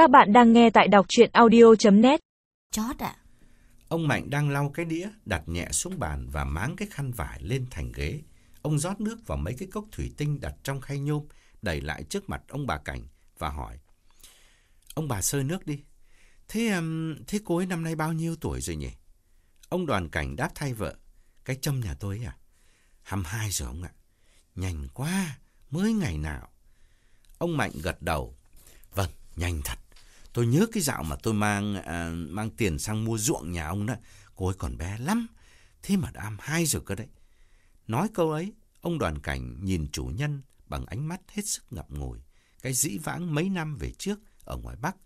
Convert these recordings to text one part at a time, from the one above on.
Các bạn đang nghe tại đọc chuyện audio.net Chót ạ. Ông Mạnh đang lau cái đĩa, đặt nhẹ xuống bàn và máng cái khăn vải lên thành ghế. Ông rót nước vào mấy cái cốc thủy tinh đặt trong khay nhôm, đẩy lại trước mặt ông bà Cảnh và hỏi. Ông bà sơi nước đi. Thế um, thế cô ấy năm nay bao nhiêu tuổi rồi nhỉ? Ông đoàn cảnh đáp thay vợ. Cái châm nhà tôi à? Hăm hai rồi ông ạ. Nhanh quá, mới ngày nào. Ông Mạnh gật đầu. Vâng, nhanh thật. Tôi nhớ cái dạo mà tôi mang à, mang tiền sang mua ruộng nhà ông đó. Cô ấy còn bé lắm. Thế mà đã hai rồi cơ đấy. Nói câu ấy, ông đoàn cảnh nhìn chủ nhân bằng ánh mắt hết sức ngập ngùi. Cái dĩ vãng mấy năm về trước ở ngoài Bắc.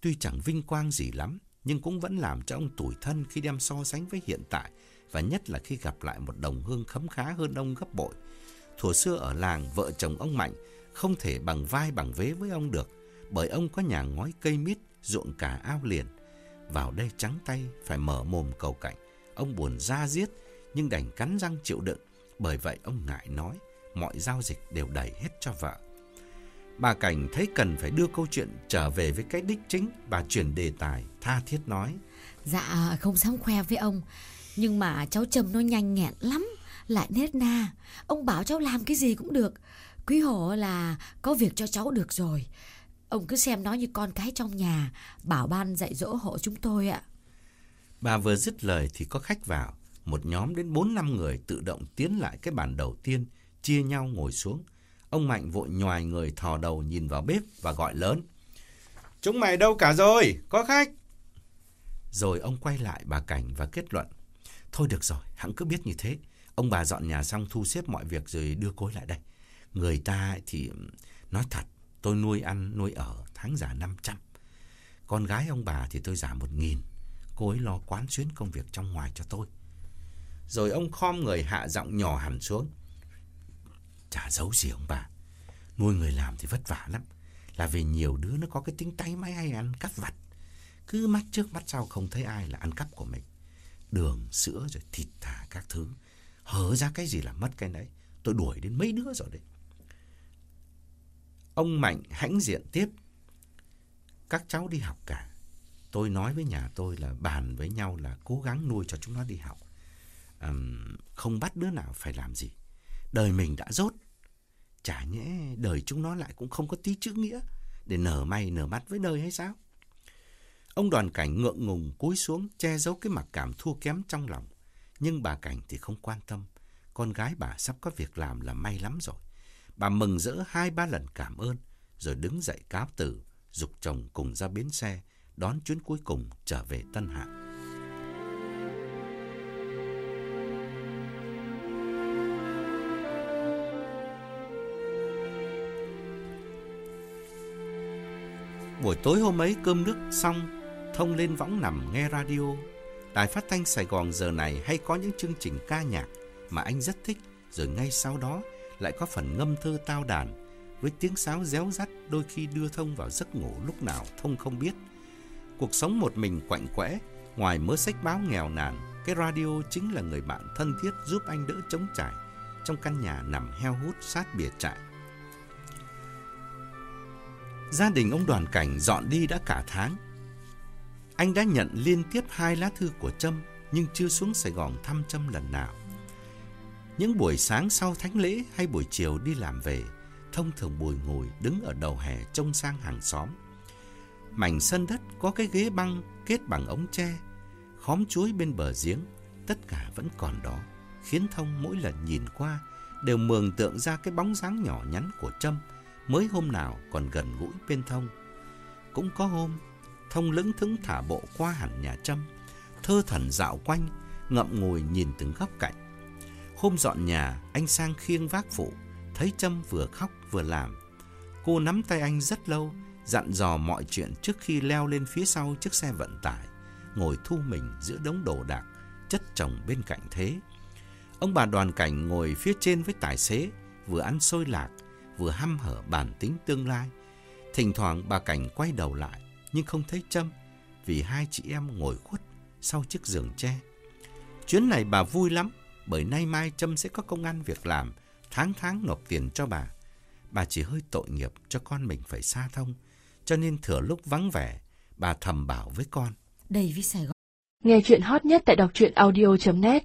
Tuy chẳng vinh quang gì lắm, nhưng cũng vẫn làm cho ông tủi thân khi đem so sánh với hiện tại. Và nhất là khi gặp lại một đồng hương khấm khá hơn ông gấp bội. Thuở xưa ở làng, vợ chồng ông Mạnh không thể bằng vai bằng vế với ông được bởi ông có nhà ngói cây mít, ruộng cả ao liền. Vào đây trắng tay, phải mở mồm cầu cạnh. Ông buồn ra giết, nhưng đành cắn răng chịu đựng. Bởi vậy ông ngại nói, mọi giao dịch đều đẩy hết cho vợ. Bà Cảnh thấy cần phải đưa câu chuyện trở về với cái đích chính, bà chuyển đề tài, tha thiết nói. Dạ không dám khoe với ông Nhưng mà cháu trầm nó nhanh nhẹn lắm Lại nết na Ông bảo cháu làm cái gì cũng được Quý hổ là có việc cho cháu được rồi Ông cứ xem nó như con cái trong nhà Bảo ban dạy dỗ hộ chúng tôi ạ Bà vừa dứt lời thì có khách vào. Một nhóm đến 4-5 người tự động tiến lại cái bàn đầu tiên, chia nhau ngồi xuống. Ông Mạnh vội nhòi người thò đầu nhìn vào bếp và gọi lớn. Chúng mày đâu cả rồi? Có khách. Rồi ông quay lại bà Cảnh và kết luận. Thôi được rồi, hãng cứ biết như thế. Ông bà dọn nhà xong thu xếp mọi việc rồi đưa ấy lại đây. Người ta thì nói thật, tôi nuôi ăn, nuôi ở, tháng giả 500. Con gái ông bà thì tôi giả 1.000. Cô ấy lo quán xuyến công việc trong ngoài cho tôi. Rồi ông khom người hạ giọng nhỏ hẳn xuống. Chả giấu gì ông bà. Nuôi người làm thì vất vả lắm. Là vì nhiều đứa nó có cái tính tay máy hay ăn cắp vặt. Cứ mắt trước mắt sau không thấy ai là ăn cắp của mình. Đường, sữa rồi thịt thà các thứ. Hở ra cái gì là mất cái đấy. Tôi đuổi đến mấy đứa rồi đấy. Ông Mạnh hãnh diện tiếp. Các cháu đi học cả. Tôi nói với nhà tôi là bàn với nhau là cố gắng nuôi cho chúng nó đi học. À, không bắt đứa nào phải làm gì. Đời mình đã rốt. Chả nhẽ đời chúng nó lại cũng không có tí chữ nghĩa để nở may nở mắt với đời hay sao? Ông đoàn cảnh ngượng ngùng cúi xuống che giấu cái mặc cảm thua kém trong lòng. Nhưng bà Cảnh thì không quan tâm. Con gái bà sắp có việc làm là may lắm rồi. Bà mừng rỡ hai ba lần cảm ơn, rồi đứng dậy cáo từ, dục chồng cùng ra bến xe, đón chuyến cuối cùng trở về Tân Hạ. Buổi tối hôm ấy cơm nước xong, thông lên võng nằm nghe radio. Đài phát thanh Sài Gòn giờ này hay có những chương trình ca nhạc mà anh rất thích, rồi ngay sau đó lại có phần ngâm thơ tao đàn với tiếng sáo réo rắt đôi khi đưa thông vào giấc ngủ lúc nào thông không biết. Cuộc sống một mình quạnh quẽ, ngoài mớ sách báo nghèo nàn, cái radio chính là người bạn thân thiết giúp anh đỡ chống trải trong căn nhà nằm heo hút sát bìa trại. Gia đình ông đoàn cảnh dọn đi đã cả tháng. Anh đã nhận liên tiếp hai lá thư của Trâm nhưng chưa xuống Sài Gòn thăm Trâm lần nào. Những buổi sáng sau thánh lễ hay buổi chiều đi làm về, thông thường bùi ngồi đứng ở đầu hè trông sang hàng xóm. Mảnh sân đất có cái ghế băng kết bằng ống tre, khóm chuối bên bờ giếng, tất cả vẫn còn đó, khiến Thông mỗi lần nhìn qua đều mường tượng ra cái bóng dáng nhỏ nhắn của Trâm mới hôm nào còn gần gũi bên Thông. Cũng có hôm, Thông lững thững thả bộ qua hẳn nhà Trâm, thơ thần dạo quanh, ngậm ngùi nhìn từng góc cạnh. Hôm dọn nhà, anh sang khiêng vác phụ, thấy Trâm vừa khóc vừa làm. Cô nắm tay anh rất lâu, dặn dò mọi chuyện trước khi leo lên phía sau chiếc xe vận tải, ngồi thu mình giữa đống đồ đạc, chất chồng bên cạnh thế. Ông bà đoàn cảnh ngồi phía trên với tài xế, vừa ăn xôi lạc, vừa hăm hở bản tính tương lai. Thỉnh thoảng bà Cảnh quay đầu lại, nhưng không thấy Trâm, vì hai chị em ngồi khuất sau chiếc giường tre. Chuyến này bà vui lắm, bởi nay mai Trâm sẽ có công ăn việc làm, tháng tháng nộp tiền cho bà. Bà chỉ hơi tội nghiệp cho con mình phải xa thông, cho nên thừa lúc vắng vẻ, bà thầm bảo với con. Đây với Sài Gòn. Nghe chuyện hot nhất tại đọc truyện audio.net